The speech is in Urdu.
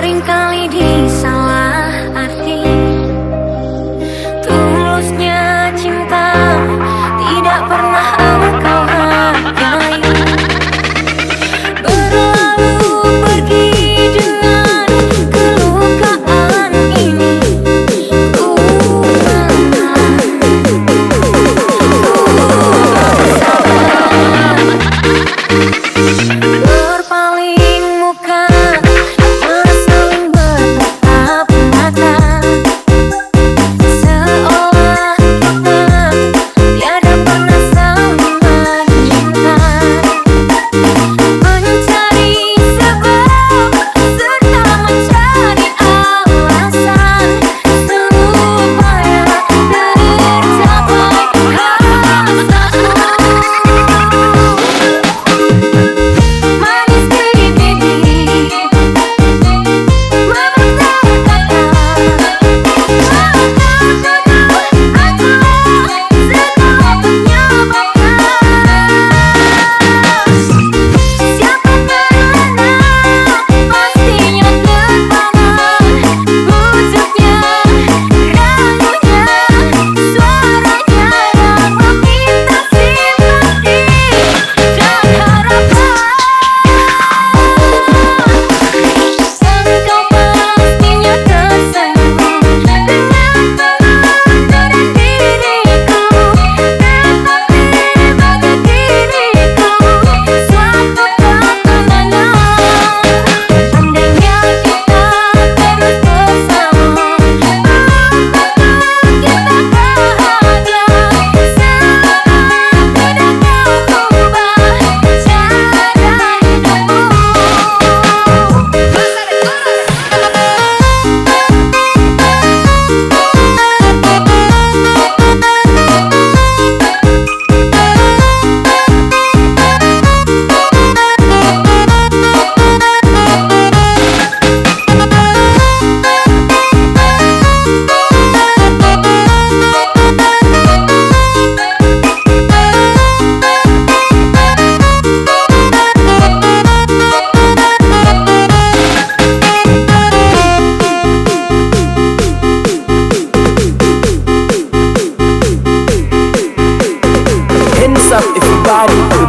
seringkali disalah about it.